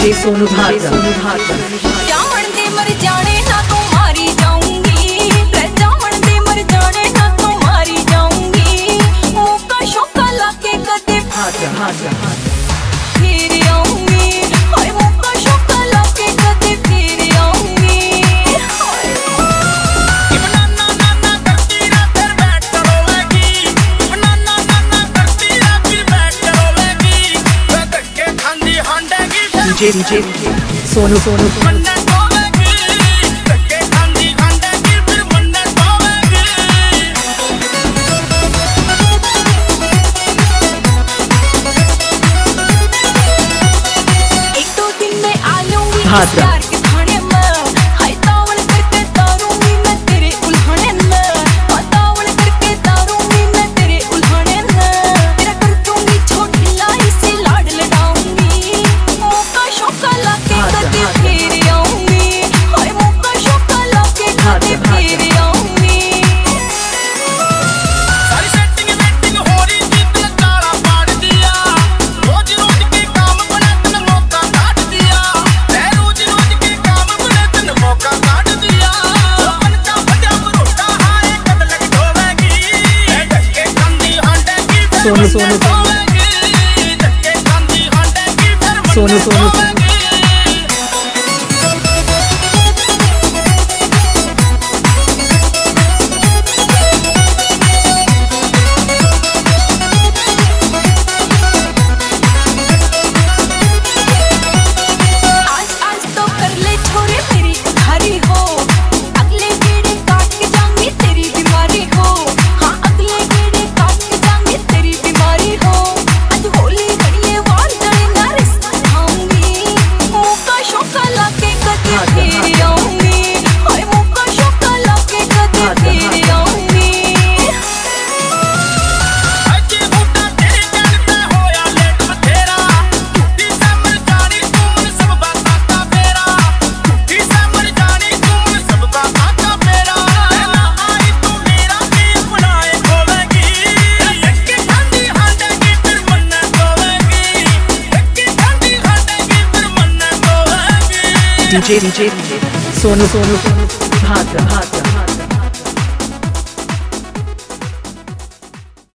DJ Sonu भाटा क्या मर जाने डीजे डीजे सोनू सोनू भाद्रा सोनू सोनू। सोनू सोनू। DJ DJ सोनू सोनू भाग भाग।